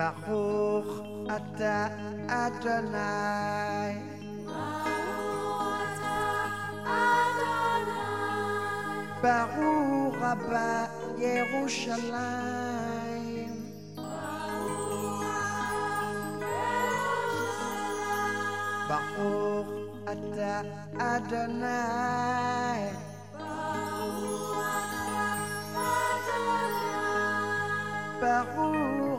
Baruch Ata Adonai. Baruch Abba Yerushalayim. Baruch Ata Adonai. Baruch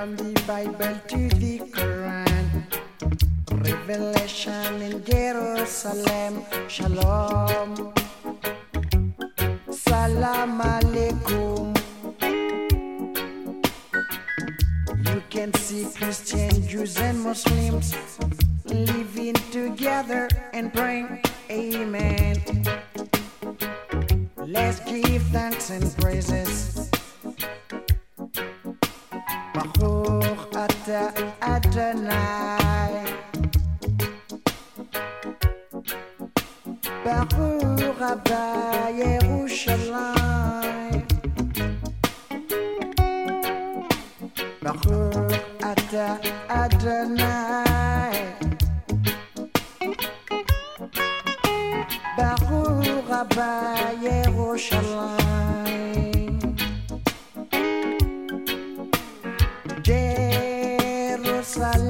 From the Bible to the Quran, Revelation in Jerusalem, Shalom, Salam Alaikum. You can see Christian, Jews, and Muslims living together and praying, Amen. Let's give thanks and praises. Baruch Ata Adonai. Baruch Abba Yerushalayim. Baruch Ata Adonai. Baruch Abba Yerushalayim. Jerusalem,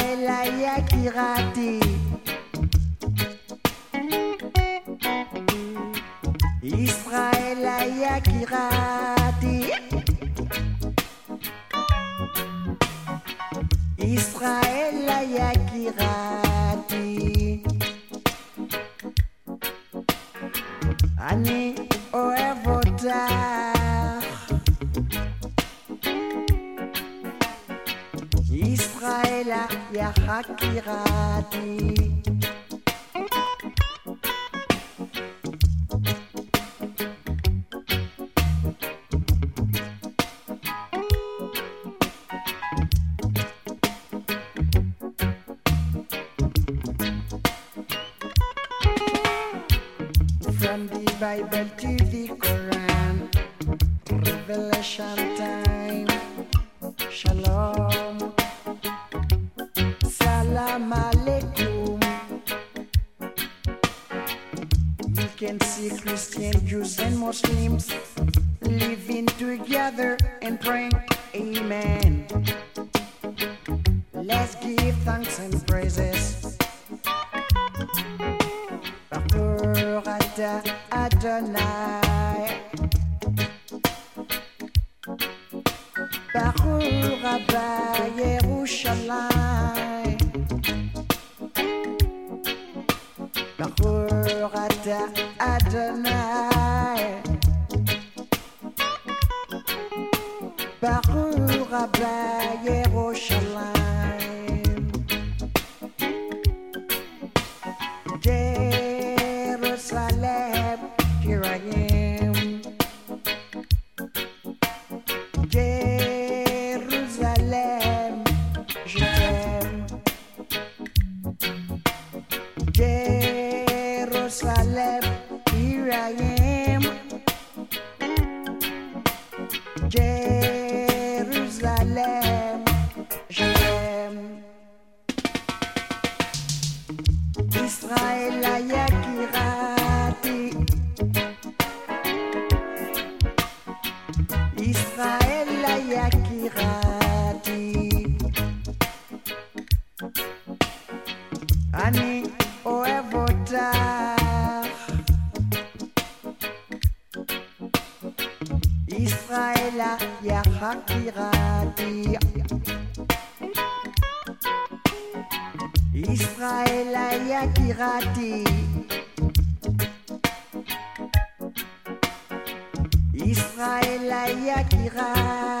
Kirati. Israël Aya Kirati. Israël Aya Kirati. From the Bible to the Quran, Revelation time, Shalom, can see Christian, Jews, and Muslims living together and praying. Amen. Let's give thanks and praises. Baruch Adonai. Baruch Abba Yerushalayim. Baruch Abba Yerushalayim Jérusalem, je t'aime. Israël Yakirati Israël Israël Yakirati Israël Yakirati Israël Yakirati Israël